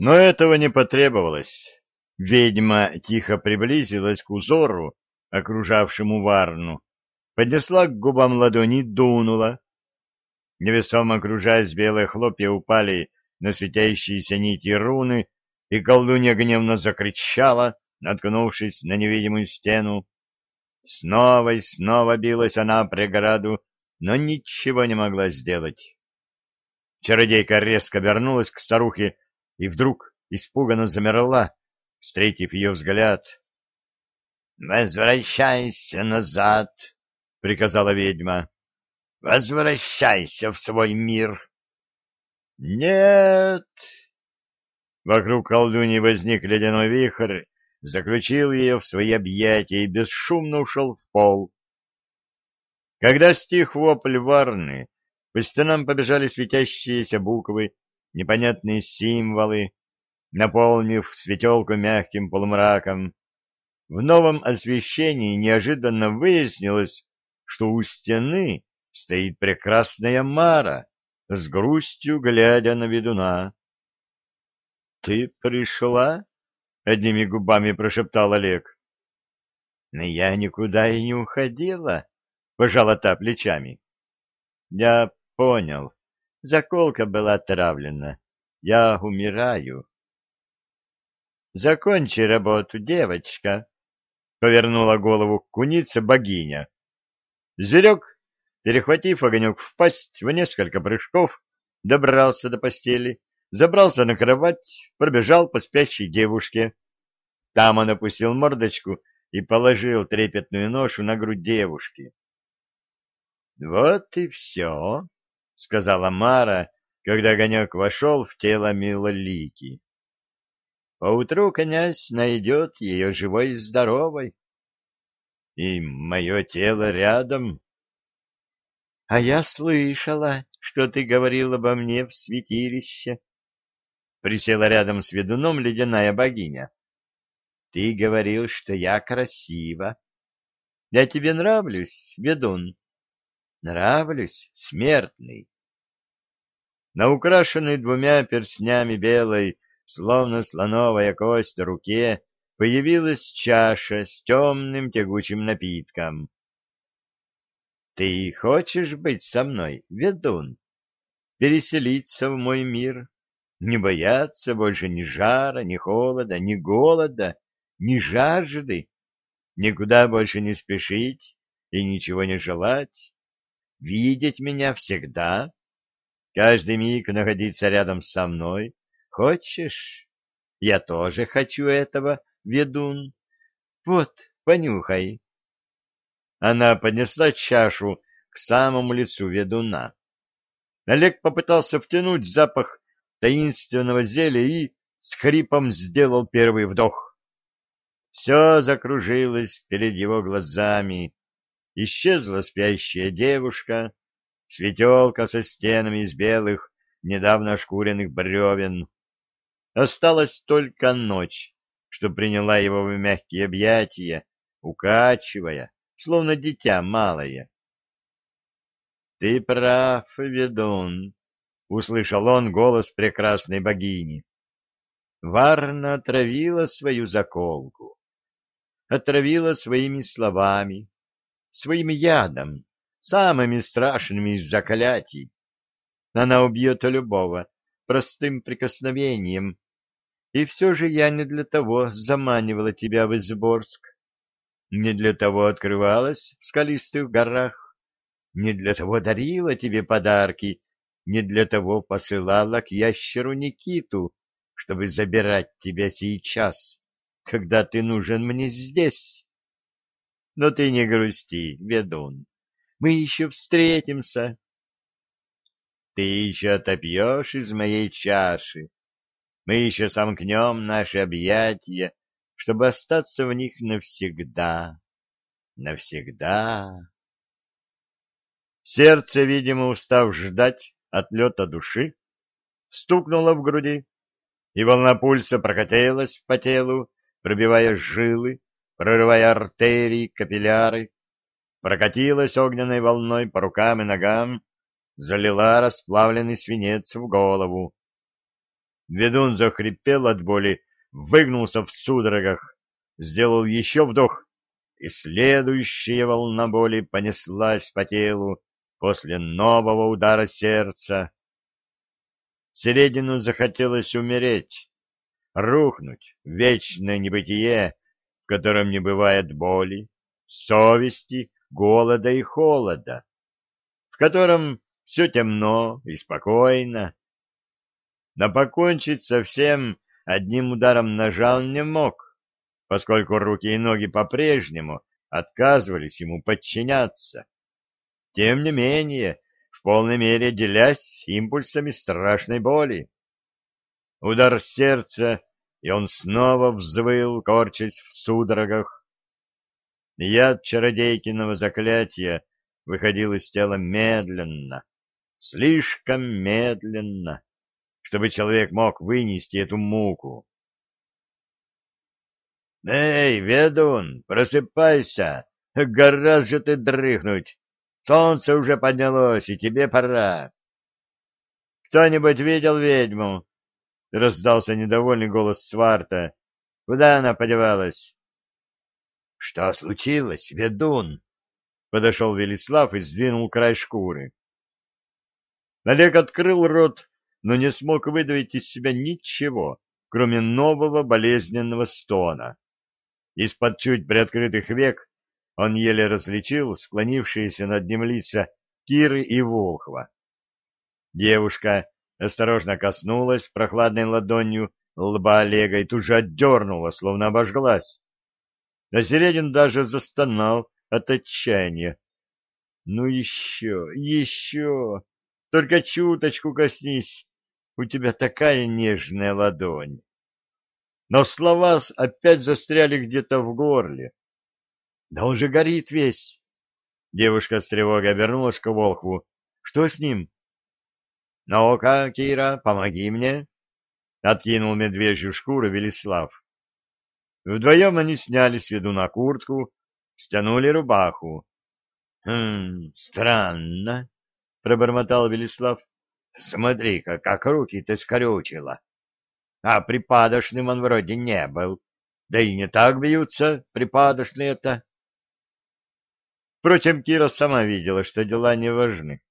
Но этого не потребовалось. Ведьма тихо приблизилась к узору, окружавшему Варну, поднесла к губам ладони, дунула. Невесомо кружаясь, белые хлопья упали на светящиеся нити руны, и колдунья гневно закричала, наткнувшись на невидимую стену. Снова и снова билась она о преграду, но ничего не могла сделать. Чародейка резко вернулась к старухе и вдруг испуганно замерла, встретив ее взгляд. — Возвращайся назад, — приказала ведьма. — Возвращайся в свой мир. — Нет! Вокруг колдуньи возник ледяной вихрь, заключил ее в свои объятия и бесшумно ушел в пол. Когда стих вопль Варны, по стенам побежали светящиеся буквы, непонятные символы, наполнив светелку мягким полумраком. В новом освещении неожиданно выяснилось, что у стены стоит прекрасная Мара, с грустью глядя на ведуна. — Ты пришла? — одними губами прошептал Олег. — Но я никуда и не уходила, — пожала та плечами. — Я понял. Заколка была отравлена. Я умираю. — Закончи работу, девочка, — повернула голову к кунице богиня. Зверек, перехватив огонек в пасть в несколько прыжков, добрался до постели, забрался на кровать, пробежал по спящей девушке. Там он опустил мордочку и положил трепетную ношу на грудь девушки. — Вот и все, — сказала Мара, когда огонек вошел в тело Милолики. Поутру князь найдет ее живой и здоровой. И мое тело рядом. А я слышала, что ты говорил обо мне в святилище. Присела рядом с ведуном ледяная богиня. Ты говорил, что я красива. Я тебе нравлюсь, ведун? Нравлюсь, смертный. На украшенной двумя перстнями белой словно слоновая кость руке, появилась чаша с темным тягучим напитком. — Ты хочешь быть со мной, ведун? Переселиться в мой мир? Не бояться больше ни жара, ни холода, ни голода, ни жажды? Никуда больше не спешить и ничего не желать? Видеть меня всегда? Каждый миг находиться рядом со мной? Хочешь? Я тоже хочу этого, ведун. Вот, понюхай. Она поднесла чашу к самому лицу ведуна. Олег попытался втянуть запах таинственного зелья и с хрипом сделал первый вдох. Все закружилось перед его глазами. Исчезла спящая девушка, светелка со стенами из белых, недавно ошкуренных бревен. Осталась только ночь, что приняла его в мягкие объятия, укачивая, словно дитя малое. — Ты прав, ведун, — услышал он голос прекрасной богини. Варна отравила свою заколку, отравила своими словами, своим ядом, самыми страшными из заклятий. Она убьет любого простым прикосновением, и все же я не для того заманивала тебя в Изборск, не для того открывалась в скалистых горах, не для того дарила тебе подарки, не для того посылала к ящеру Никиту, чтобы забирать тебя сейчас, когда ты нужен мне здесь. Но ты не грусти, ведун, мы еще встретимся. Ты еще отопьешь из моей чаши, мы еще сомкнем наши объятия, чтобы остаться в них навсегда, навсегда. Сердце, видимо, устав ждать отлета души, стукнуло в груди, и волна пульса прокатилась по телу, пробивая жилы, прорывая артерии, капилляры, прокатилась огненной волной по рукам и ногам, залила расплавленный свинец в голову. Ведун захрипел от боли, выгнулся в судорогах, сделал еще вдох, и следующая волна боли понеслась по телу после нового удара сердца. Середину захотелось умереть, рухнуть в вечное небытие, котором не бывает боли, совести, голода и холода, в котором все темно и спокойно. Но покончить совсем одним ударом ножа он не мог, поскольку руки и ноги по-прежнему отказывались ему подчиняться. Тем не менее, в полной мере делясь импульсами страшной боли. Удар сердца, и он снова взвыл, корчась в судорогах. Яд чародейкиного заклятия выходил из тела медленно, слишком медленно, чтобы человек мог вынести эту муку. «Эй, ведун, просыпайся! Гораздо же ты дрыхнуть! Солнце уже поднялось, и тебе пора!» «Кто-нибудь видел ведьму?» — раздался недовольный голос Сварта. «Куда она подевалась?» «Что случилось, ведун?» — подошел Велислав и сдвинул край шкуры. Олег открыл рот, но не смог выдавить из себя ничего, кроме нового болезненного стона. Из-под чуть приоткрытых век он еле различил склонившиеся над ним лица Киры и Волхва. Девушка осторожно коснулась прохладной ладонью лба Олега и тут же отдернула, словно обожглась. А Середин даже застонал от отчаяния. — Ну еще, еще, только чуточку коснись, у тебя такая нежная ладонь. Но слова опять застряли где-то в горле. Да он же горит весь. Девушка с тревогой обернулась к Волхву. Что с ним? Ну-ка, Кира, помоги мне. Откинул медвежью шкуру Велислав. Вдвоем они сняли с ведуна куртку, стянули рубаху. — Хм, странно, — пробормотал Велислав. — Смотри-ка, как руки-то скорючило. А припадочным он вроде не был. Да и не так бьются припадочные-то. Впрочем, Кира сама видела, что дела не важны,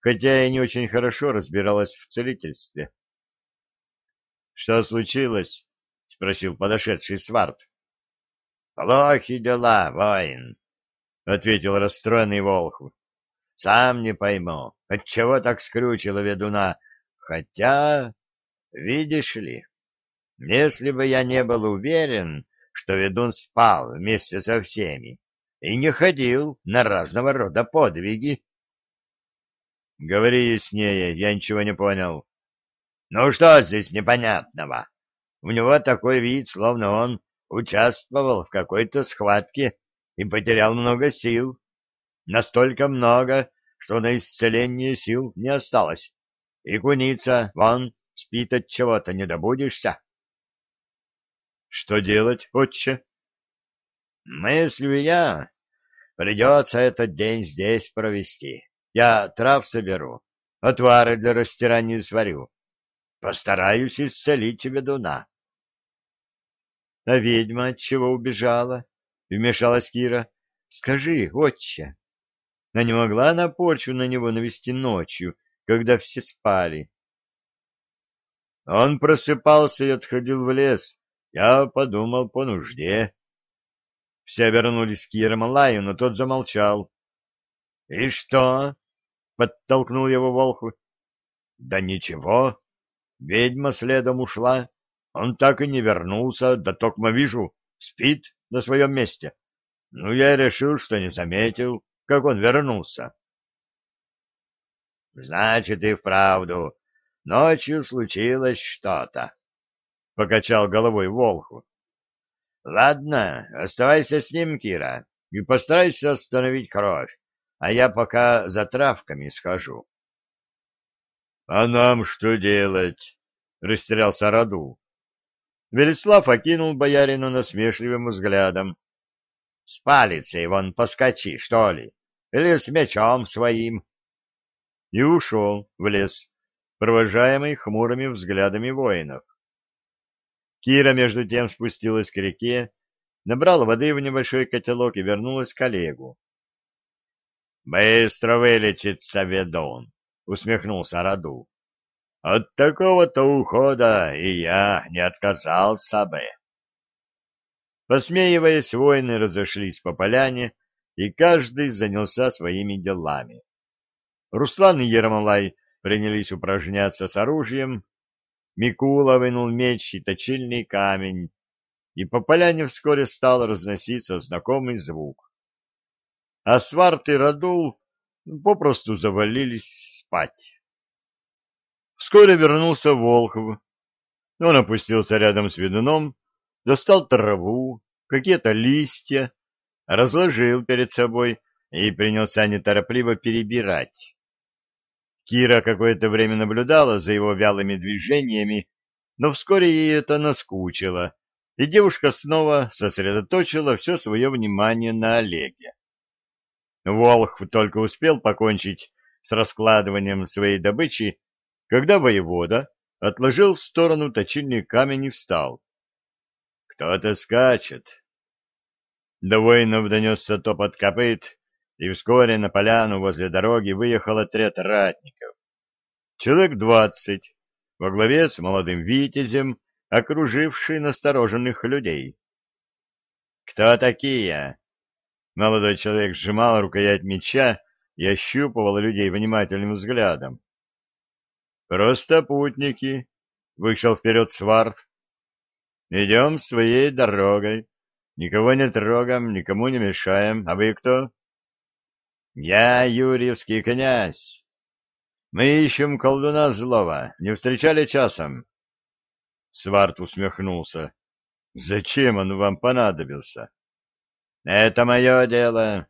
хотя и не очень хорошо разбиралась в целительстве. — Что случилось? — спросил подошедший Сварт. — Плохи дела, воин, — ответил расстроенный Волхв. — Сам не пойму, отчего так скрючило ведуна, хотя, видишь ли, если бы я не был уверен, что ведун спал вместе со всеми, и не ходил на разного рода подвиги. — Говори яснее, я ничего не понял. — Ну что здесь непонятного? У него такой вид, словно он участвовал в какой-то схватке и потерял много сил. Настолько много, что на исцеление сил не осталось. И куница, вон, спит от чего-то, не добудешься. — Что делать, отче? Мыслю я, придется этот день здесь провести. Я трав соберу, отвары для растирания сварю. Постараюсь исцелить ведуна. — А ведьма от чего убежала? — вмешалась Кира. — Скажи, отче. Она не могла на почву на него навести ночью, когда все спали. Он просыпался и отходил в лес. Я подумал по нужде. Все обернулись к Ермолаю, но тот замолчал. — И что? — подтолкнул его Волху. — Да ничего. Ведьма следом ушла. Он так и не вернулся, да токмо вижу, спит на своем месте. Ну, я решил, что не заметил, как он вернулся. — Значит, и вправду, ночью случилось что-то, — покачал головой Волху. Ладно, оставайся с ним, Кира, и постарайся остановить кровь, а я пока за травками схожу. — А нам что делать? — растерялся Раду. Велислав окинул боярина насмешливым взглядом. — С палицей вон поскочи, что ли, или с мечом своим. И ушел в лес, провожаемый хмурыми взглядами воинов. Кира, между тем, спустилась к реке, набрала воды в небольшой котелок и вернулась к Олегу. — Быстро вылечится ведун, — усмехнулся Раду. — От такого-то ухода и я не отказался бы. Посмеиваясь, воины разошлись по поляне, и каждый занялся своими делами. Руслан и Ермолай принялись упражняться с оружием, Микула вынул меч и точильный камень, и по поляне вскоре стал разноситься знакомый звук. А Сварт и Радул попросту завалились спать. Вскоре вернулся Волхов. Он опустился рядом с ведуном, достал траву, какие-то листья, разложил перед собой и принялся неторопливо перебирать. Кира какое-то время наблюдала за его вялыми движениями, но вскоре ей это наскучило, и девушка снова сосредоточила все свое внимание на Олеге. Волх только успел покончить с раскладыванием своей добычи, когда воевода отложил в сторону точильный камень и встал. «Кто-то скачет». До воинов донесся топот копыт, и вскоре на поляну возле дороги выехал отряд ратников. Человек двадцать, во главе с молодым витязем, окруживший настороженных людей. «Кто такие?» Молодой человек сжимал рукоять меча и ощупывал людей внимательным взглядом. «Просто путники», — вышел вперед Сварт. «Идем своей дорогой. Никого не трогаем, никому не мешаем. А вы кто?» Я Юрьевский князь. Мы ищем колдуна злого. Не встречали часом? Сварт усмехнулся. Зачем он вам понадобился? Это мое дело.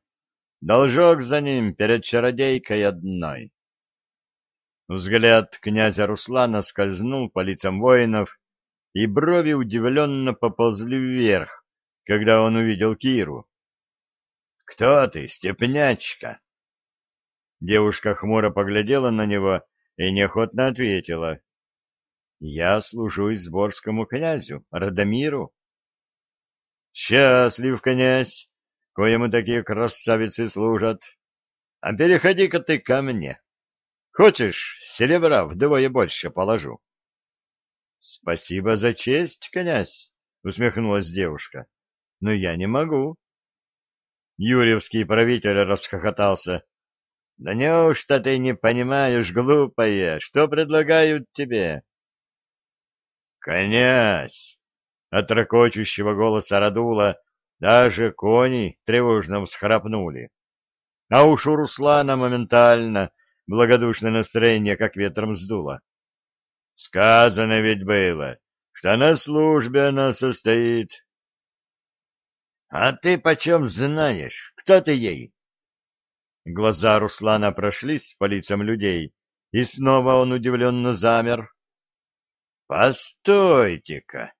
Должок за ним перед чародейкой одной. Взгляд князя Руслана скользнул по лицам воинов, и брови удивленно поползли вверх, когда он увидел Киру. Кто ты, степнячка? Девушка хмуро поглядела на него и неохотно ответила. Я служу изборскому князю, Радомиру. Счастлив князь, коему такие красавицы служат. А переходи-ка ты ко мне. Хочешь, серебра вдвое больше положу. — Спасибо за честь, князь, — усмехнулась девушка. — Но я не могу. Юрьевский правитель расхохотался. — Да неужто ты не понимаешь, глупая, что предлагают тебе? — Князь! От ракочущего голоса Радула даже кони тревожно всхрапнули. А уж у Руслана моментально благодушное настроение как ветром сдуло. Сказано ведь было, что на службе она состоит. — А ты почем знаешь? Кто ты ей? Глаза Руслана прошлись по лицам людей, и снова он удивленно замер. — Постойте-ка!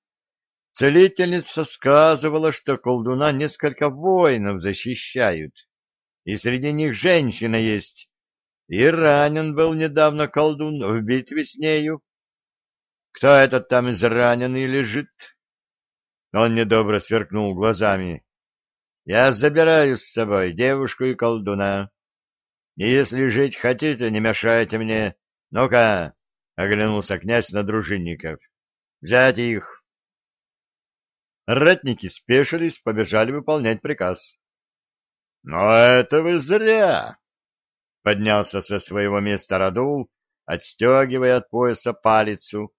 Целительница сказывала, что колдуна несколько воинов защищают, и среди них женщина есть, и ранен был недавно колдун в битве с нею. Кто этот там израненный лежит? Он недобро сверкнул глазами. Я забираю с собой девушку и колдуна. И если жить хотите, не мешайте мне. Ну-ка, — оглянулся князь на дружинников. — Взять их. Ратники спешились, побежали выполнять приказ. — Но это вы зря! — поднялся со своего места Радул, отстегивая от пояса палицу,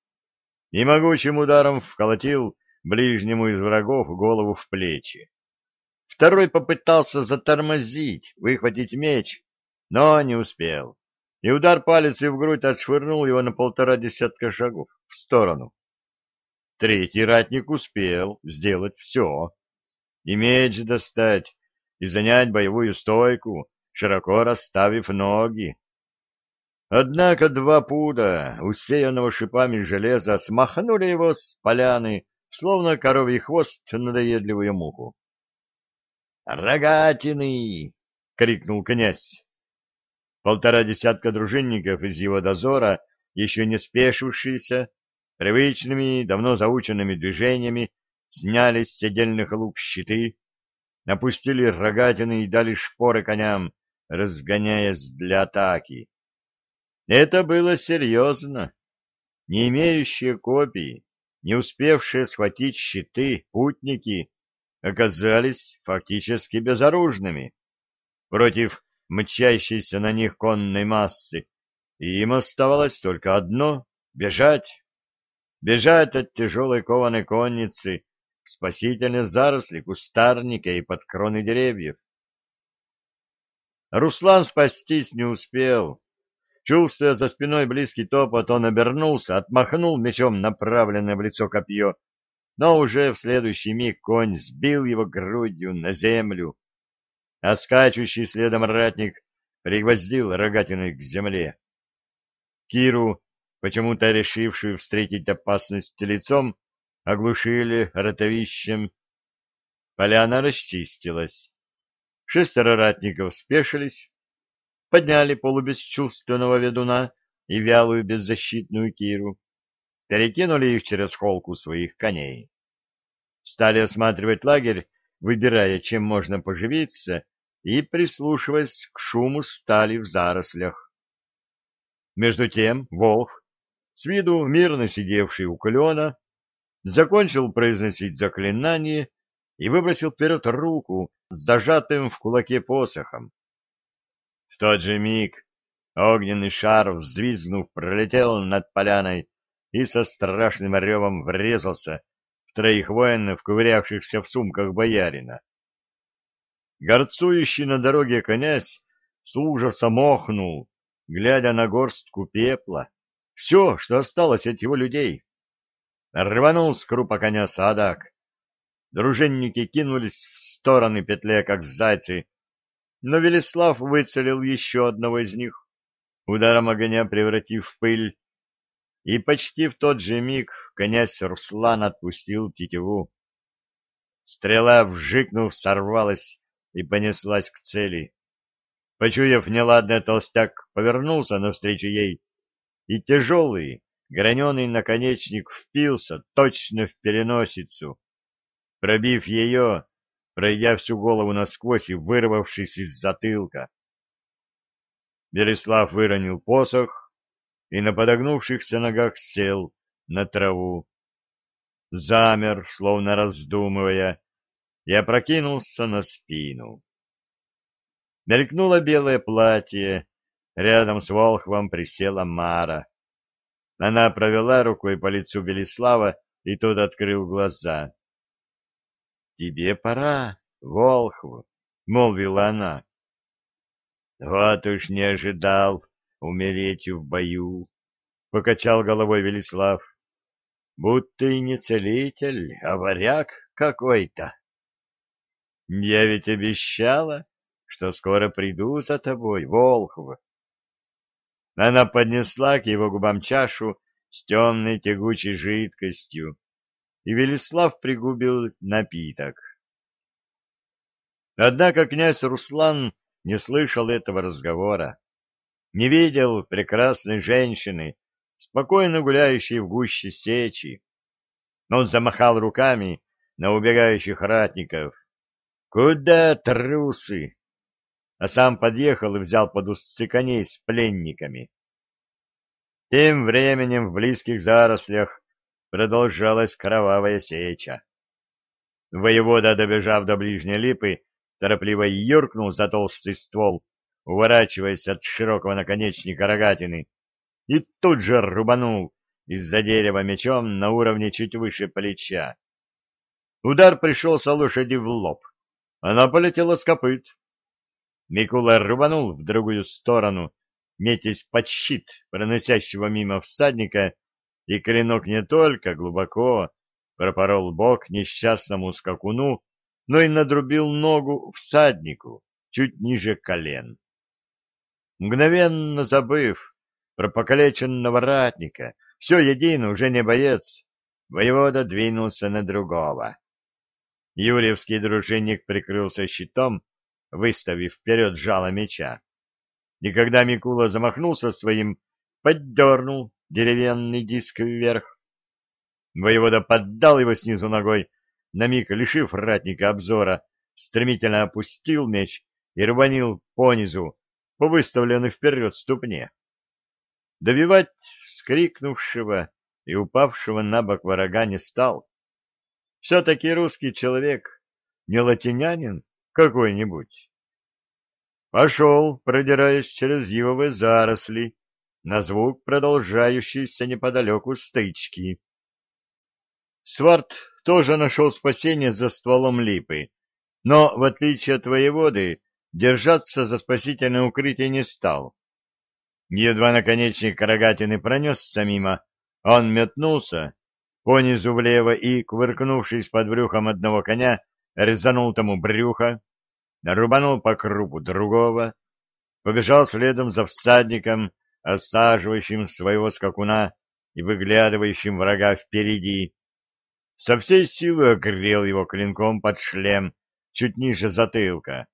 и могучим ударом вколотил ближнему из врагов голову в плечи. Второй попытался затормозить, выхватить меч, но не успел, и удар палицей в грудь отшвырнул его на полтора десятка шагов в сторону. Третий ратник успел сделать все. И меч достать, и занять боевую стойку, широко расставив ноги. Однако два пуда, усеянного шипами железа, смахнули его с поляны, словно коровий хвост надоедливую муху. «Рогатины!» — крикнул князь. Полтора десятка дружинников из его дозора, еще не спешившиеся, привычными, давно заученными движениями сняли с седельных лук щиты, напустили рогатины и дали шпоры коням, разгоняясь для атаки. Это было серьезно. Не имеющие копий, не успевшие схватить щиты, путники оказались фактически безоружными против мчащейся на них конной массы, и им оставалось только одно — бежать. Бежать от тяжелой кованой конницы в спасительные заросли кустарника и под кроны деревьев. Руслан спастись не успел. Чувствуя за спиной близкий топот, он обернулся, отмахнул мечом направленное в лицо копье, но уже в следующий миг конь сбил его грудью на землю, а скачущий следом ратник пригвоздил рогатиной к земле. Киру, почему-то решившую встретить опасность лицом, оглушили ротовищем. Поляна расчистилась. Шестеро ратников спешились, подняли полубесчувственного ведуна и вялую беззащитную Киру, перекинули их через холку своих коней. Стали осматривать лагерь, выбирая, чем можно поживиться, и прислушиваясь к шуму стали в зарослях. Между тем Волх, с виду мирно сидевший у клена, закончил произносить заклинание и выбросил вперед руку с зажатым в кулаке посохом. В тот же миг огненный шар, взвизгнув, пролетел над поляной и со страшным ревом врезался в троих воинов, ковырявшихся в сумках боярина. Горцующий на дороге князь с ужасом охнул, глядя на горстку пепла. Все, что осталось от его людей. Рванул с крупа коня садак. Дружинники кинулись в стороны петля, как зайцы, но Велислав выцелил еще одного из них, ударом огня превратив в пыль, и почти в тот же миг князь Руслан отпустил тетиву. Стрела, вжикнув, сорвалась и понеслась к цели. Почуяв неладное, толстяк повернулся навстречу ей, и тяжелый, граненый наконечник впился точно в переносицу, пробив ее, пройдя всю голову насквозь и вырвавшись из затылка. Береслав выронил посох и на подогнувшихся ногах сел на траву. Замер, словно раздумывая, и опрокинулся на спину. Мелькнуло белое платье, рядом с Волхвом присела Мара. Она провела рукой по лицу Белислава, и тот открыл глаза. — Тебе пора, Волхв, — молвила она. — Вот уж не ожидал умереть в бою, — покачал головой Велислав. — Будто и не целитель, а варяг какой-то. — Я ведь обещала, что скоро приду за тобой, Волхв. Она поднесла к его губам чашу с темной тягучей жидкостью, и Велислав пригубил напиток. Однако князь Руслан не слышал этого разговора, не видел прекрасной женщины, спокойно гуляющей в гуще сечи. Он замахал руками на убегающих ратников. «Куда, трусы? А сам подъехал и взял под узцы коней с пленниками. Тем временем в близких зарослях продолжалась кровавая сеча. Воевода, добежав до ближней липы, торопливо юркнул за толстый ствол, уворачиваясь от широкого наконечника рогатины, и тут же рубанул из-за дерева мечом на уровне чуть выше плеча. Удар пришелся лошади в лоб. Она полетела с копыт. Микула рванул в другую сторону, метясь под щит проносящего мимо всадника, и клинок не только глубоко пропорол бок несчастному скакуну, но и надрубил ногу всаднику чуть ниже колен. Мгновенно забыв про покалеченного ратника, все едино, уже не боец, воевода двинулся на другого. Юрьевский дружинник прикрылся щитом, выставив вперед жало меча. И когда Микула замахнулся своим, поддернул деревянный диск вверх, Воевода поддал его снизу ногой, на миг лишив ратника обзора, стремительно опустил меч и рванил понизу, по выставленной вперед ступне. Добивать вскрикнувшего и упавшего на бок врага не стал. Все-таки русский человек, не латинянин какой-нибудь. Пошел, продираясь через ивовые заросли, на звук продолжающейся неподалеку стычки. Сварт тоже нашел спасение за стволом липы, но, в отличие от воеводы, держаться за спасительное укрытие не стал. Едва наконечник рогатины пронесся мимо, он метнулся, понизу влево и, кувыркнувшись под брюхом одного коня, резанул тому брюхо, рубанул по крупу другого, побежал следом за всадником, осаживающим своего скакуна и выглядывающим врага впереди. Со всей силы огрел его клинком под шлем, чуть ниже затылка.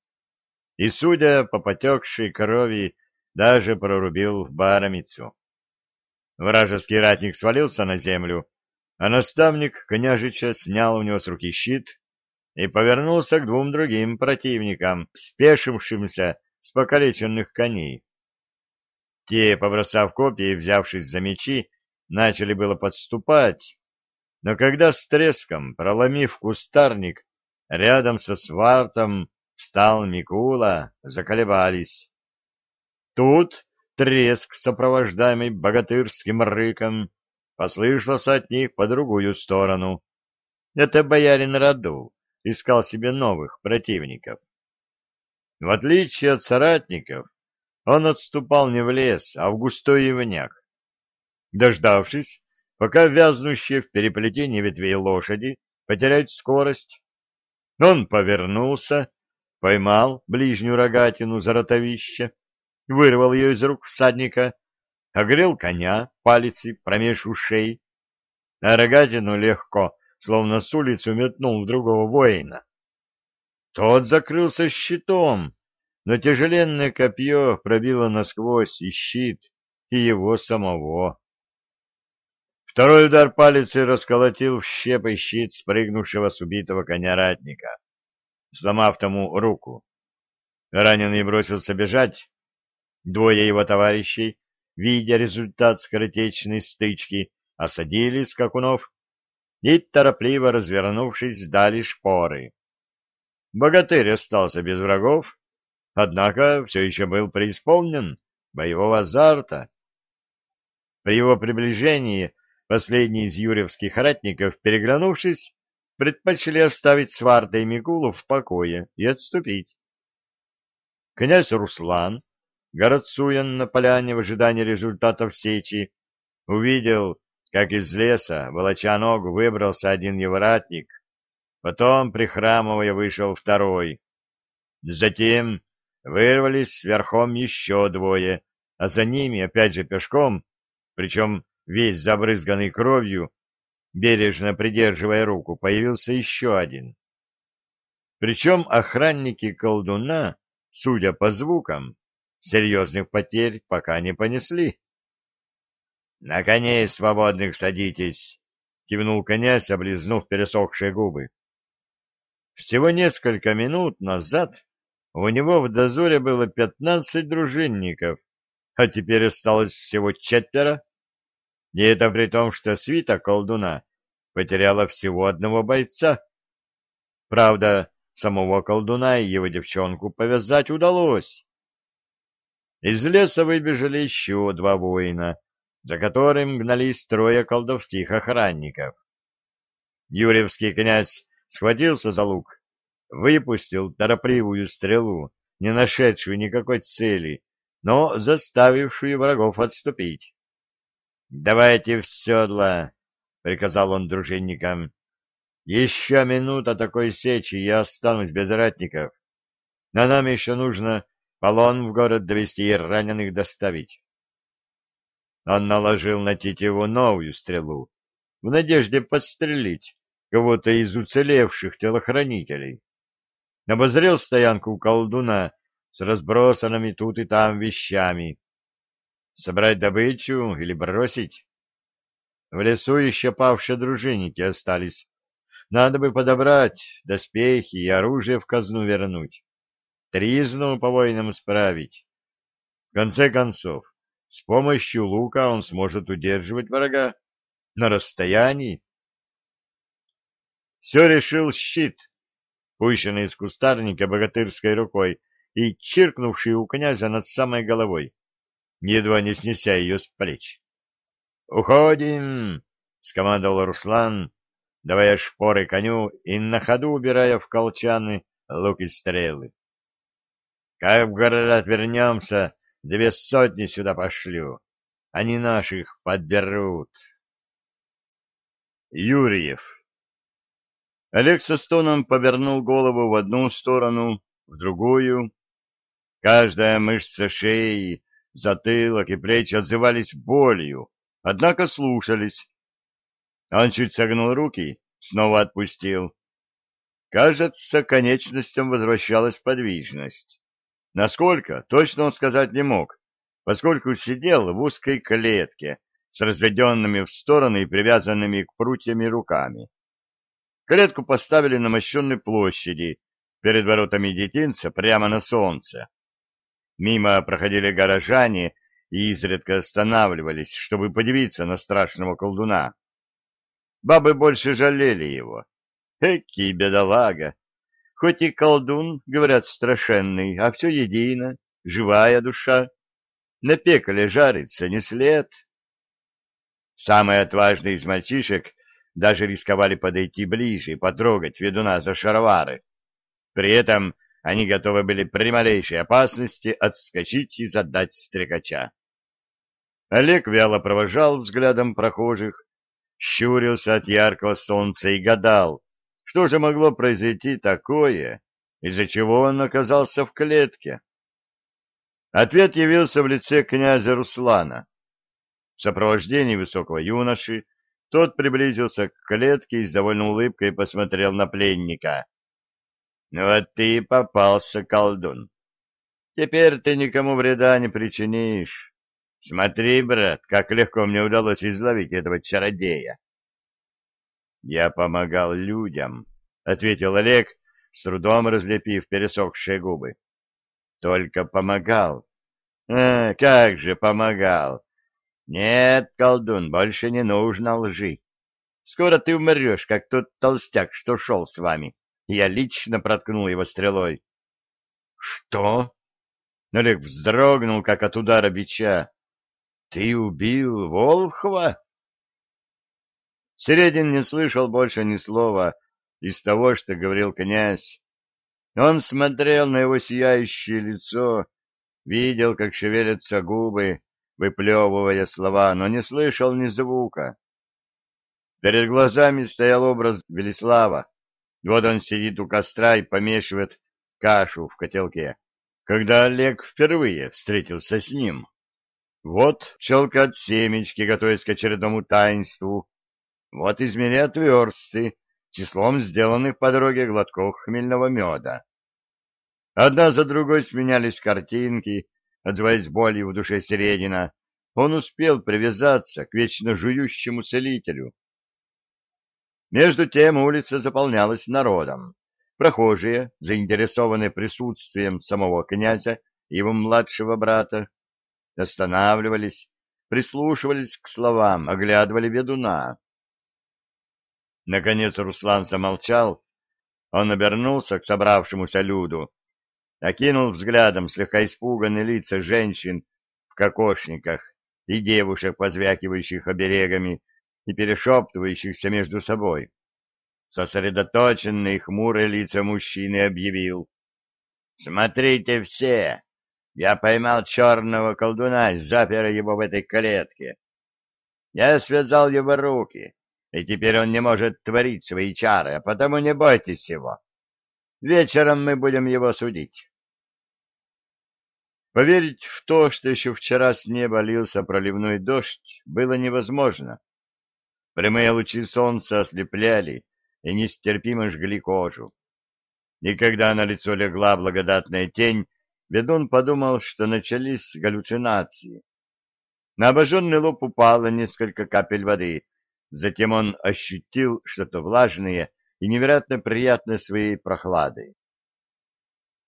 И, судя по потекшей крови, даже прорубил баромицу. Вражеский ратник свалился на землю, а наставник княжича снял у него с руки щит и повернулся к двум другим противникам, спешившимся с покалеченных коней. Те, побросав копья и взявшись за мечи, начали было подступать, но когда с треском, проломив кустарник, рядом со свартом встал Микула, заколебались. Тут треск, сопровождаемый богатырским рыком, послышался от них по другую сторону. Это боярин Раду искал себе новых противников. В отличие от соратников, он отступал не в лес, а в густой ивняк. Дождавшись, пока вязнущие в переплетении ветвей лошади потеряют скорость, он повернулся, поймал ближнюю рогатину за ротовище, вырвал ее из рук всадника, огрел коня палицей промеж ушей, а рогатину легко, словно с улицы, метнул другого воина. Тот закрылся щитом, но тяжеленное копье пробило насквозь и щит, и его самого. Второй удар палицей расколотил в щепы щит спрыгнувшего с убитого коня ратника, сломав тому руку. Раненый бросился бежать. Двое его товарищей, видя результат скоротечной стычки, осадили скакунов и, торопливо развернувшись, дали шпоры. Богатырь остался без врагов, однако все еще был преисполнен боевого азарта. При его приближении последние из юрьевских ратников, переглянувшись, предпочли оставить Сварта и Микулу в покое и отступить. Князь Руслан, городцуя на поляне в ожидании результатов сечи, увидел, как из леса, волоча ногу, выбрался один его ратник, потом, прихрамывая, вышел второй. Затем вырвались верхом еще двое, а за ними, опять же пешком, причем весь забрызганный кровью, бережно придерживая руку, появился еще один. Причем охранники колдуна, судя по звукам, серьезных потерь пока не понесли. — На коней свободных садитесь! — кивнул князь, облизнув пересохшие губы. Всего несколько минут назад у него в дозоре было пятнадцать дружинников, а теперь осталось всего четверо. И это при том, что свита колдуна потеряла всего одного бойца. Правда, самого колдуна и его девчонку повязать удалось. Из леса выбежали еще два воина, за которым гнались трое колдовских охранников. Юрьевский князь схватился за лук выпустил торопливую стрелу, не нашедшую никакой цели, но заставившую врагов отступить. — Давайте в седла, — приказал он дружинникам. — Еще минута такой сечи, я останусь без ратников. Но нам еще нужно полон в город довести и раненых доставить. Он наложил на тетиву новую стрелу, в надежде подстрелить кого-то из уцелевших телохранителей обозрел стоянку у колдуна с разбросанными тут и там вещами. Собрать добычу или бросить? В лесу еще павшие дружинники остались. Надо бы подобрать доспехи и оружие в казну вернуть. Тризну по воинам справить. В конце концов, с помощью лука он сможет удерживать врага на расстоянии. Все решил щит, пущенный из кустарника богатырской рукой и чиркнувший у князя над самой головой, едва не снеся ее с плеч. «Уходим!» — скомандовал Руслан, давая шпоры коню и на ходу убирая в колчаны лук и стрелы. «Как в города вернемся, две сотни сюда пошлю. Они наших подберут». Юрьев Олег со стоном повернул голову в одну сторону, в другую. Каждая мышца шеи, затылок и плечи отзывались болью, однако слушались. Он чуть согнул руки, снова отпустил. Кажется, конечностям возвращалась подвижность. Насколько, точно он сказать не мог, поскольку сидел в узкой клетке с разведенными в стороны и привязанными к прутьями руками. Клетку поставили на мощенной площади перед воротами детинца прямо на солнце. Мимо проходили горожане и изредка останавливались, чтобы подивиться на страшного колдуна. Бабы больше жалели его. Эки бедолага! Хоть и колдун, говорят, страшенный, а все едино, живая душа. На пекле жарится, не след. Самые отважные из мальчишек даже рисковали подойти ближе и потрогать ведуна за шаровары. При этом они готовы были при малейшей опасности отскочить и задать стрекача. Олег вяло провожал взглядом прохожих, щурился от яркого солнца и гадал, что же могло произойти такое, из-за чего он оказался в клетке. Ответ явился в лице князя Руслана. В сопровождении высокого юноши тот приблизился к клетке и с довольной улыбкой посмотрел на пленника. Вот ты и попался, колдун. Теперь ты никому вреда не причинишь. Смотри, брат, как легко мне удалось изловить этого чародея. Я помогал людям, — ответил Олег, с трудом разлепив пересохшие губы. Только помогал. А, как же помогал. Нет, колдун, больше не нужно лжи. Скоро ты умрешь, как тот толстяк, что шел с вами. Я лично проткнул его стрелой. — Что? Олег вздрогнул, как от удара бича. — Ты убил Волхва? Середин не слышал больше ни слова из того, что говорил князь. Он смотрел на его сияющее лицо, видел, как шевелятся губы, выплевывая слова, но не слышал ни звука. Перед глазами стоял образ Велислава, вот он сидит у костра и помешивает кашу в котелке, когда Олег впервые встретился с ним. Вот щелкает семечки, готовясь к очередному таинству. Вот измеряет версты, числом сделанных по дороге глотков хмельного меда. Одна за другой сменялись картинки, отзываясь болью в душе Середина. Он успел привязаться к вечно жующему целителю, между тем улица заполнялась народом. Прохожие, заинтересованные присутствием самого князя и его младшего брата, останавливались, прислушивались к словам, оглядывали ведуна. Наконец Руслан замолчал, он обернулся к собравшемуся люду, окинул взглядом слегка испуганные лица женщин в кокошниках и девушек, позвякивающих оберегами и перешептывающихся между собой. Сосредоточенные хмурые лица мужчины объявил. «Смотрите все! Я поймал черного колдуна и запер его в этой клетке. Я связал его руки, и теперь он не может творить свои чары, а потому не бойтесь его. Вечером мы будем его судить». Поверить в то, что еще вчера с неба лился проливной дождь, было невозможно. Прямые лучи солнца ослепляли и нестерпимо жгли кожу. И когда на лицо легла благодатная тень, ведун подумал, что начались галлюцинации. На обожженный лоб упало несколько капель воды, Затем он ощутил что-то влажное и невероятно приятное своей прохладой.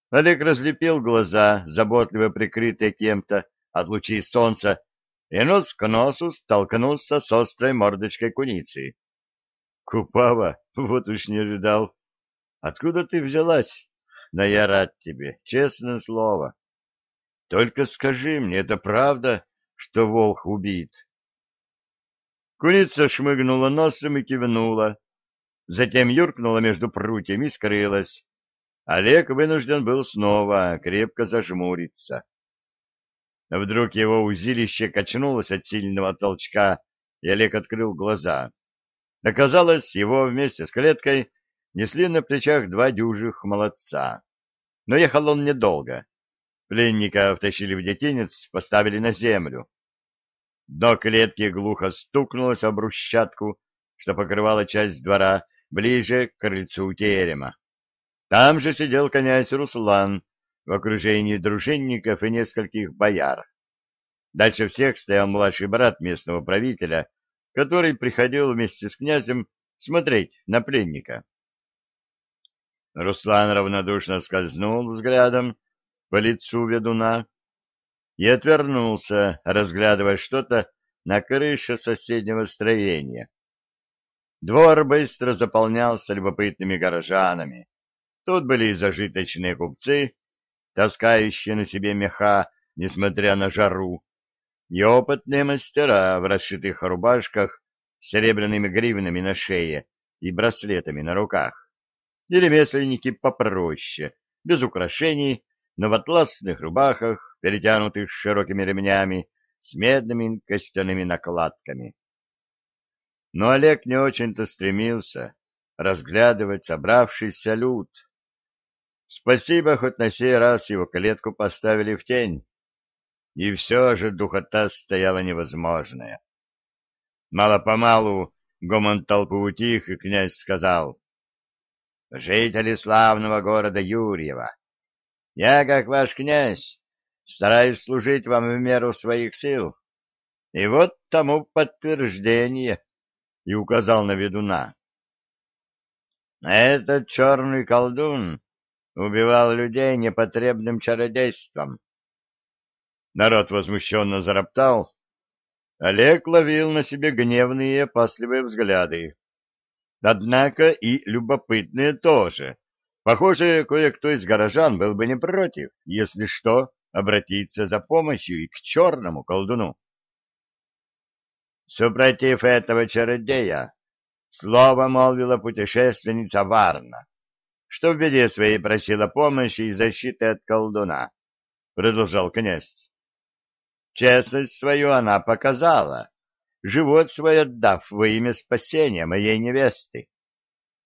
Олег разлепил глаза, заботливо прикрытые кем-то от лучей солнца, и нос к носу столкнулся с острой мордочкой куницы. — Купава, вот уж не ожидал. Откуда ты взялась? Да я рад тебе, честное слово. Только скажи мне, это правда, что волк убит? Куница шмыгнула носом и кивнула. Затем юркнула между прутьями и скрылась. Олег вынужден был снова крепко зажмуриться. Вдруг его узилище качнулось от сильного толчка, и Олег открыл глаза. Оказалось, его вместе с клеткой несли на плечах два дюжих молодца. Но ехал он недолго. Пленника втащили в детинец, поставили на землю. Дно клетки глухо стукнулось об брусчатку, что покрывала часть двора, ближе к крыльцу терема. Там же сидел князь Руслан в окружении дружинников и нескольких бояр. Дальше всех стоял младший брат местного правителя, который приходил вместе с князем смотреть на пленника. Руслан равнодушно скользнул взглядом по лицу ведуна и отвернулся, разглядывая что-то на крыше соседнего строения. Двор быстро заполнялся любопытными горожанами. Тут были и зажиточные купцы, таскающие на себе меха, несмотря на жару, и опытные мастера в расшитых рубашках с серебряными гривнами на шее и браслетами на руках, и ремесленники попроще, без украшений, но в атласных рубахах, перетянутых широкими ремнями, с медными костяными накладками. Но Олег не очень-то стремился разглядывать собравшийся люд. Спасибо, хоть на сей раз его клетку поставили в тень. И все же духота стояла невозможная. Мало-помалу гомон толпы утих, и князь сказал, «Жители славного города Юрьева, я, как ваш князь, стараюсь служить вам в меру своих сил. И вот тому подтверждение, — и указал на ведуна. Этот черный колдун убивал людей непотребным чародейством. Народ возмущенно зароптал. Олег ловил на себе гневные и опасливые взгляды. Однако и любопытные тоже. Похоже, кое-кто из горожан был бы не против, если что, обратиться за помощью и к черному колдуну. Супротив этого чародея слово молвила путешественница Варна, что в беде своей просила помощи и защиты от колдуна, — продолжал князь. Честность свою она показала, живот свой отдав во имя спасения моей невесты.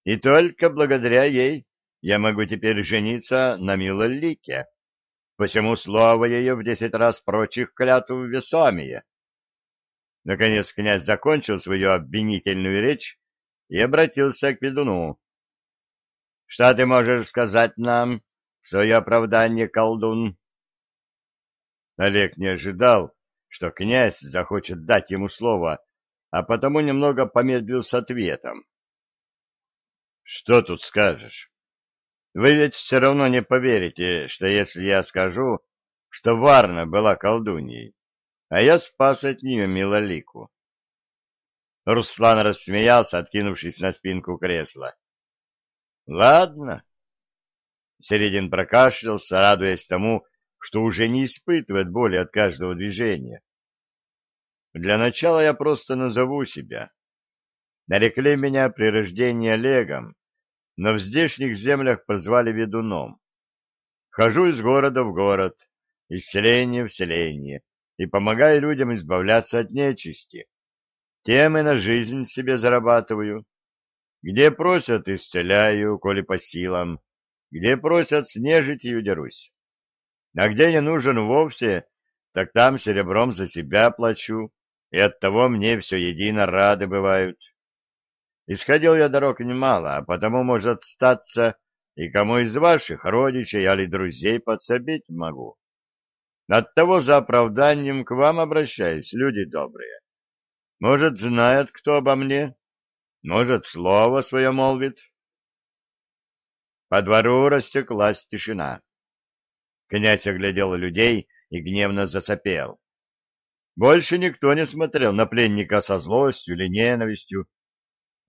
И только благодаря ей я могу теперь жениться на Милолике, посему слово ее в десять раз прочих клятв весомее. Наконец князь закончил свою обвинительную речь и обратился к ведуну. — Что ты можешь сказать нам в свое оправдание, колдун? Олег не ожидал, что князь захочет дать ему слово, а потому немного помедлил с ответом. — Что тут скажешь? Вы ведь все равно не поверите, что если я скажу, что Варна была колдуньей, а я спас от нее Милолику. Руслан рассмеялся, откинувшись на спинку кресла. — Ладно. Середин прокашлялся, радуясь тому, что уже не испытывает боли от каждого движения. Для начала я просто назову себя. Нарекли меня при рождении Олегом, но в здешних землях прозвали ведуном. Хожу из города в город, из селения в селение, и помогаю людям избавляться от нечисти. Тем и на жизнь себе зарабатываю. Где просят, исцеляю, коли по силам. Где просят, с нежитью дерусь. А где не нужен вовсе, так там серебром за себя плачу, и оттого мне все едино рады бывают. Исходил я дорог немало, а потому, может, статься и кому из ваших родичей или друзей подсобить могу. Оттого за оправданием к вам обращаюсь, люди добрые. Может, знает кто обо мне? Может, слово свое молвит? По двору растеклась тишина. Князь оглядел людей и гневно засопел. Больше никто не смотрел на пленника со злостью или ненавистью.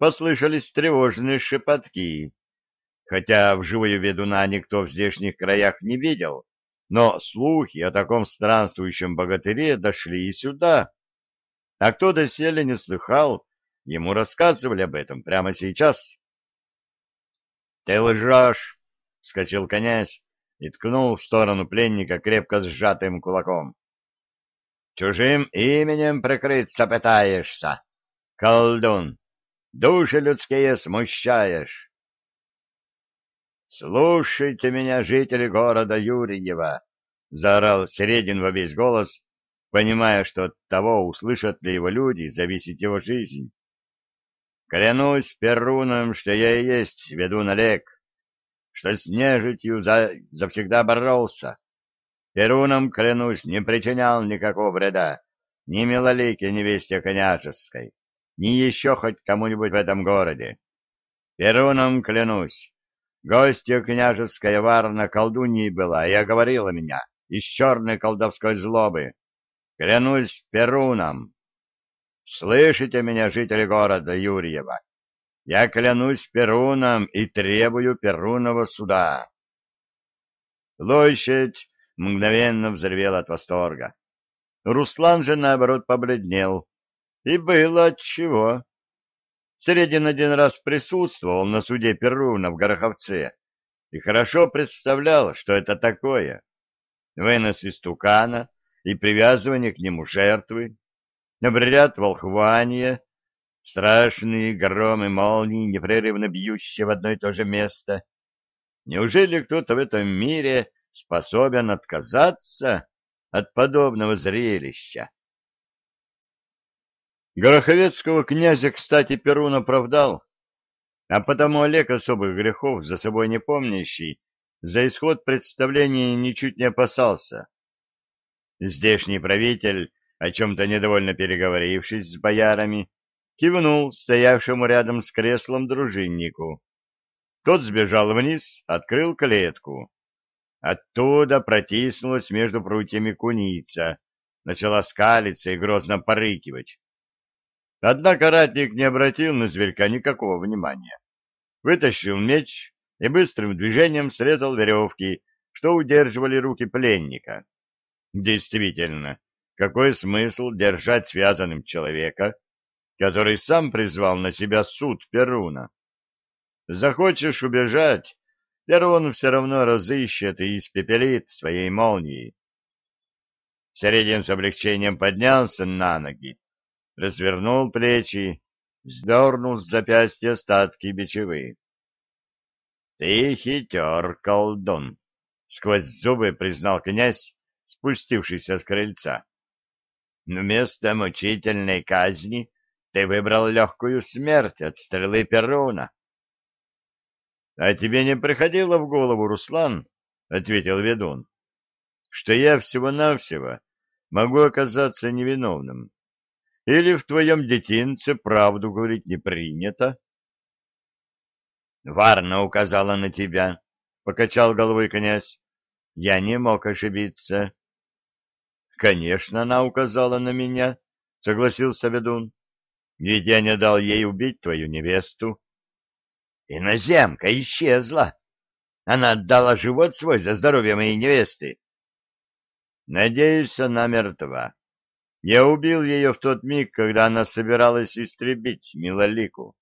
Послышались тревожные шепотки. Хотя вживую ведуна никто в здешних краях не видел, но слухи о таком странствующем богатыре дошли и сюда. А кто доселе не слыхал, ему рассказывали об этом прямо сейчас. — Ты лжешь! — вскочил князь и ткнул в сторону пленника крепко сжатым кулаком. — Чужим именем прикрыться пытаешься, колдун! Души людские смущаешь! «Слушайте меня, жители города Юрьева!» — заорал Середин во весь голос, понимая, что от того, услышат ли его люди, зависит его жизнь. «Клянусь Перуном, что я и есть ведун Олег, что с нежитью за... завсегда боролся. Перуном, клянусь, не причинял никакого вреда ни милолике невесте княжеской, ни еще хоть кому-нибудь в этом городе. Перуном, клянусь, гостья княжеская Варна колдуньей была и оговорила меня из черной колдовской злобы. Клянусь Перуном. Слышите меня, жители города Юрьева? Я клянусь Перуном и требую Перунова суда. Площадь мгновенно взревела от восторга. Руслан же, наоборот, побледнел. И было отчего. Середин один раз присутствовал на суде Перуна в Гороховце и хорошо представлял, что это такое. Вынос из тукана и привязывание к нему жертвы, обряд волхвания, Страшные громы молнии, непрерывно бьющие в одно и то же место. Неужели кто-то в этом мире способен отказаться от подобного зрелища? Гороховецкого князя, кстати, Перун оправдал, а потому Олег особых грехов за собой не помнящий, за исход представления ничуть не опасался. Здешний правитель, о чем-то недовольно переговорившись с боярами, кивнул стоявшему рядом с креслом дружиннику. Тот сбежал вниз, открыл клетку. Оттуда протиснулась между прутьями куница, начала скалиться и грозно порыкивать. Однако ратник не обратил на зверька никакого внимания. Вытащил меч и быстрым движением срезал веревки, что удерживали руки пленника. Действительно, какой смысл держать связанным человека, который сам призвал на себя суд Перуна. Захочешь убежать, Перун все равно разыщет и испепелит своей молнией. Середин с облегчением поднялся на ноги, развернул плечи, сдернул с запястья остатки бичевы. — Ты хитер, колдун! — сквозь зубы признал князь, спустившийся с крыльца. — Вместо мучительной казни ты выбрал легкую смерть от стрелы Перуна. — А тебе не приходило в голову, Руслан, — ответил ведун, — что я всего-навсего могу оказаться невиновным? Или в твоем детинце правду говорить не принято? — Варна указала на тебя, — покачал головой князь. — Я не мог ошибиться. — Конечно, она указала на меня, — согласился ведун. Ведь я не дал ей убить твою невесту. Иноземка исчезла. Она отдала живот свой за здоровье моей невесты. Надеюсь, она мертва. Я убил ее в тот миг, когда она собиралась истребить Милолику.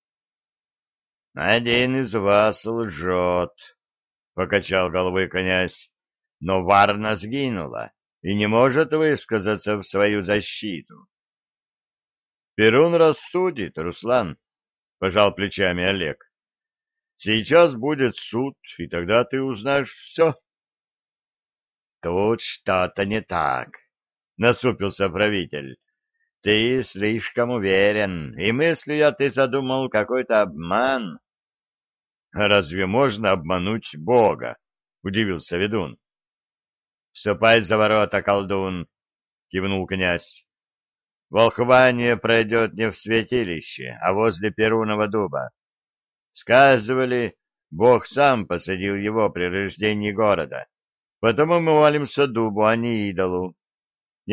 — Один из вас лжет, — покачал головой князь, — но Варна сгинула и не может высказаться в свою защиту. Перун рассудит, Руслан, — пожал плечами Олег. Сейчас будет суд, и тогда ты узнаешь все. Тут что-то не так, — насупился правитель. Ты слишком уверен, и мыслю я, ты задумал какой-то обман. Разве можно обмануть Бога? — удивился ведун. — Ступай за ворота, колдун, — кивнул князь. волхвание пройдет не в святилище, а возле Перунова дуба. Сказывали, Бог сам посадил его при рождении города, потому мы молимся дубу, а не идолу.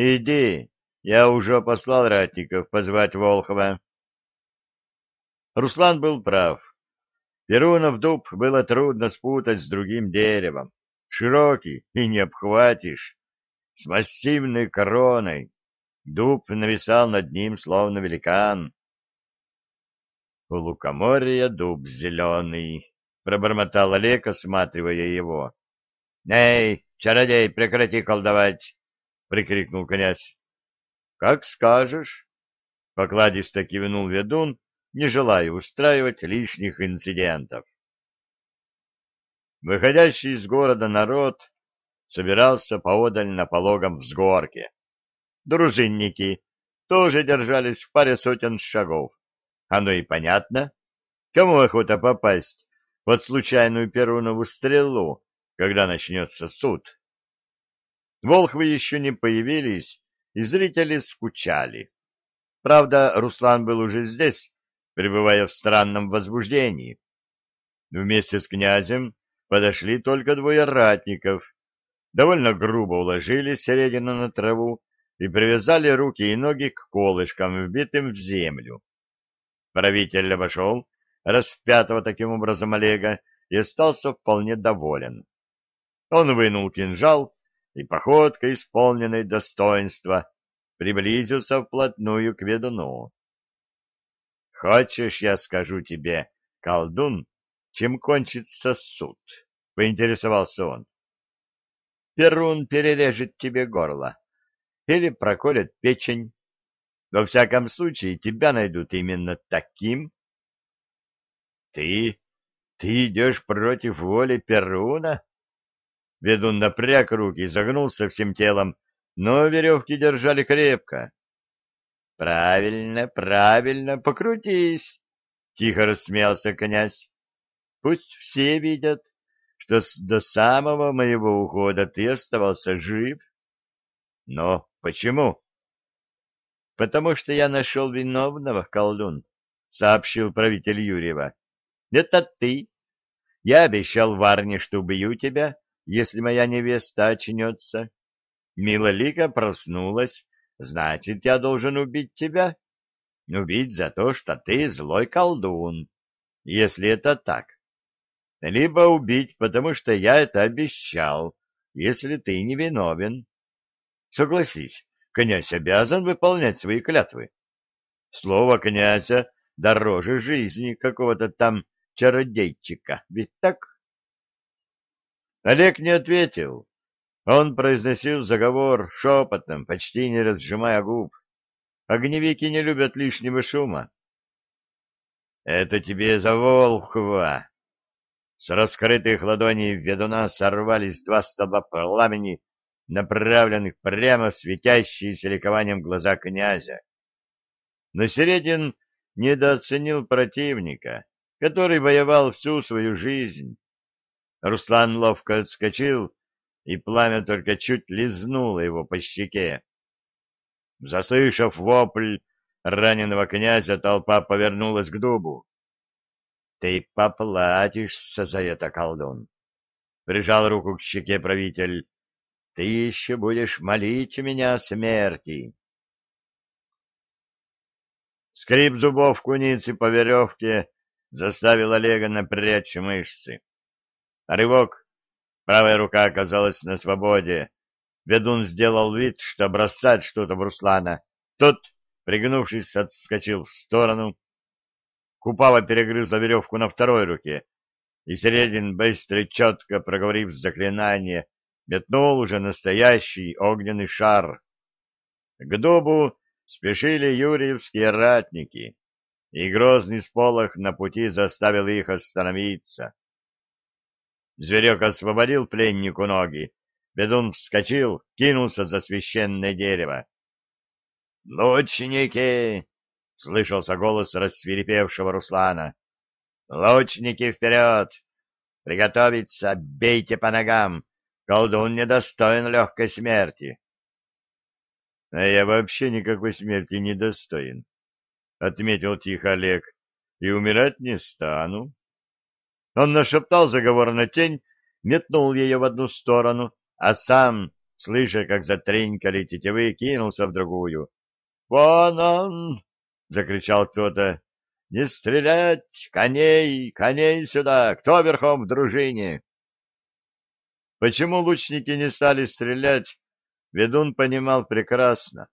Иди, я уже послал ратников позвать Волхова. Руслан был прав. Перунов дуб было трудно спутать с другим деревом. Широкий и не обхватишь, с массивной короной. Дуб нависал над ним, словно великан. У лукоморья дуб зеленый, — пробормотал Олег, осматривая его. — Эй, чародей, прекрати колдовать! — прикрикнул князь. — Как скажешь, — покладисто кивнул ведун, не желая устраивать лишних инцидентов. Выходящий из города народ собирался поодаль на пологом взгорке. Дружинники тоже держались в паре сотен шагов. Оно и понятно. Кому охота попасть под случайную перунову стрелу, когда начнется суд? Волхвы еще не появились, и зрители скучали. Правда, Руслан был уже здесь, пребывая в странном возбуждении. Вместе с князем подошли только двое ратников, довольно грубо уложили середину на траву и привязали руки и ноги к колышкам, вбитым в землю. Правитель обошел распятого таким образом Олега и остался вполне доволен. Он вынул кинжал и походкой, исполненной достоинства, приблизился вплотную к ведуну. Хочешь, я скажу тебе, колдун, чем кончится суд? — поинтересовался он. Перун перережет тебе горло или проколет печень. Во всяком случае, тебя найдут именно таким. Ты? Ты идешь против воли Перуна? Ведун напряг руки, загнулся всем телом, но веревки держали крепко. Правильно, правильно, покрутись, тихо рассмеялся князь. Пусть все видят, что до самого моего ухода ты оставался жив. Но почему? Потому что я нашел виновного, колдун, сообщил правитель Юрьева. Это ты. Я обещал Варне, что убью тебя, если моя невеста очнется. Милолика проснулась Значит, я должен убить тебя? Убить за то, что ты злой колдун, если это так. Либо убить, потому что я это обещал, если ты не виновен. Согласись, князь обязан выполнять свои клятвы. Слово князя дороже жизни какого-то там чародейчика, ведь так? Олег не ответил, он произносил заговор шепотом, почти не разжимая губ. Огневики не любят лишнего шума. — Это тебе за Волхва! С раскрытых ладоней ведуна сорвались два столба пламени, направленных прямо в светящиеся ликованием глаза князя. Но Середин недооценил противника, который воевал всю свою жизнь. Руслан ловко отскочил, и пламя только чуть лизнуло его по щеке. Заслышав вопль раненого князя, толпа повернулась к дубу. — Ты поплатишься за это, колдун! — прижал руку к щеке правитель. — Ты еще будешь молить меня о смерти. Скрип зубов куницы по веревке заставил Олега напрячь мышцы. Рывок, Правая рука оказалась на свободе. Ведун сделал вид, что бросать что-то в Руслана. Тот, пригнувшись, отскочил в сторону. Купава перегрызла веревку на второй руке, и Середин, быстро и четко проговорив заклинание, метнул уже настоящий огненный шар. К дубу спешили юрьевские ратники, и грозный сполох на пути заставил их остановиться. Зверек освободил пленнику ноги. Бедун вскочил, кинулся за священное дерево. «Лучники!» — слышался голос рассвирепевшего Руслана. «Лучники вперед! Приготовиться! Бейте по ногам! Колдун недостоин легкой смерти!» — А я вообще никакой смерти не достоин, — отметил тихо Олег, — и умирать не стану. Он нашептал заговор на тень, метнул ее в одну сторону, а сам, слыша, как затренькали тетивы, кинулся в другую. — Вон он! — закричал кто-то. — Не стрелять! Коней! Коней сюда! Кто верхом в дружине? Почему лучники не стали стрелять, ведун понимал прекрасно.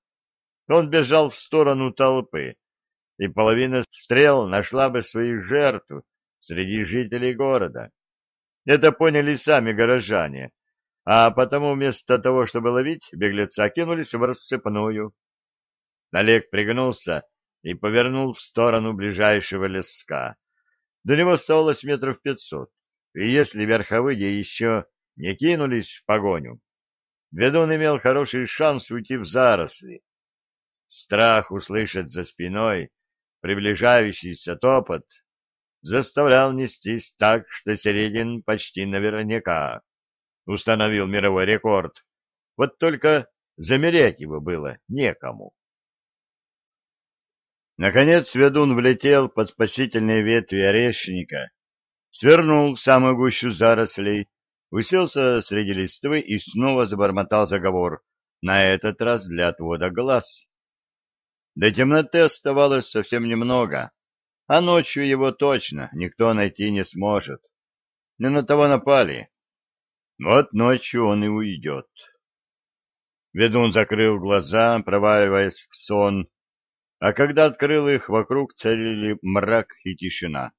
Он бежал в сторону толпы, и половина стрел нашла бы своих жертв среди жителей города. Это поняли сами горожане, а потому вместо того, чтобы ловить, беглеца кинулись в рассыпную. Олег пригнулся и повернул в сторону ближайшего леска. До него оставалось метров пятьсот, и если верховые еще не кинулись в погоню, ведун имел хороший шанс уйти в заросли. Страх услышать за спиной приближающийся топот заставлял нестись так, что Середин почти наверняка установил мировой рекорд. Вот только замерять его было некому. Наконец ведун влетел под спасительные ветви орешника, свернул в самую гущу зарослей уселся среди листвы и снова забормотал заговор, на этот раз для отвода глаз. До темноты оставалось совсем немного, а ночью его точно никто найти не сможет. Не на того напали. Вот ночью он и уйдет. Ведун закрыл глаза, проваливаясь в сон, а когда открыл их, вокруг царили мрак и тишина.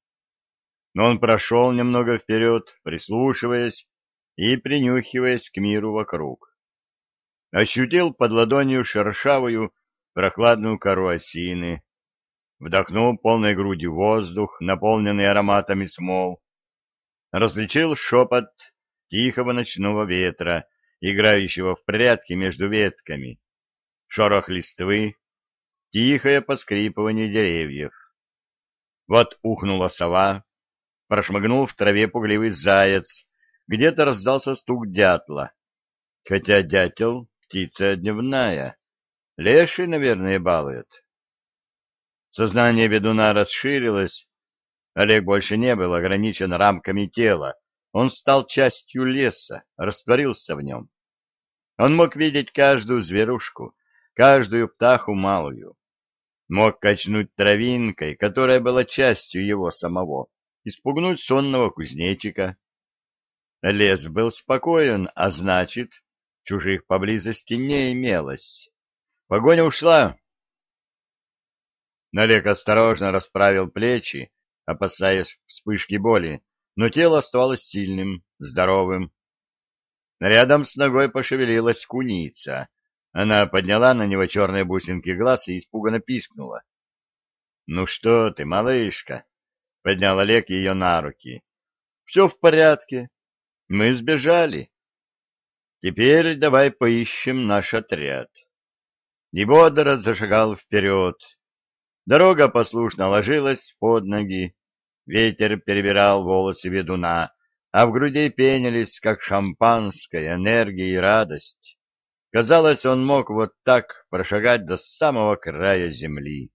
Но он прошел немного вперед, прислушиваясь, и принюхиваясь к миру вокруг. Ощутил под ладонью шершавую прохладную кору осины, вдохнул полной грудью воздух, наполненный ароматами смол, различил шепот тихого ночного ветра, играющего в прятки между ветками, шорох листвы, тихое поскрипывание деревьев. Вот ухнула сова, прошмыгнул в траве пугливый заяц, где-то раздался стук дятла. Хотя дятел — птица дневная. Леший, наверное, балует. Сознание ведуна расширилось. Олег больше не был ограничен рамками тела. Он стал частью леса, растворился в нем. Он мог видеть каждую зверушку, каждую птаху малую. Мог качнуть травинкой, которая была частью его самого, испугнуть сонного кузнечика, Лес был спокоен, а значит, чужих поблизости не имелось. Погоня ушла. Налег осторожно расправил плечи, опасаясь вспышки боли, но тело оставалось сильным, здоровым. Рядом с ногой пошевелилась куница. Она подняла на него черные бусинки глаз и испуганно пискнула. — Ну что ты, малышка? — поднял Олег ее на руки. — Все в порядке. Мы сбежали. Теперь давай поищем наш отряд. И бодро зашагал вперед. Дорога послушно ложилась под ноги. Ветер перебирал волосы ведуна, а в груди пенились, как шампанское, энергия и радость. Казалось, он мог вот так прошагать до самого края земли.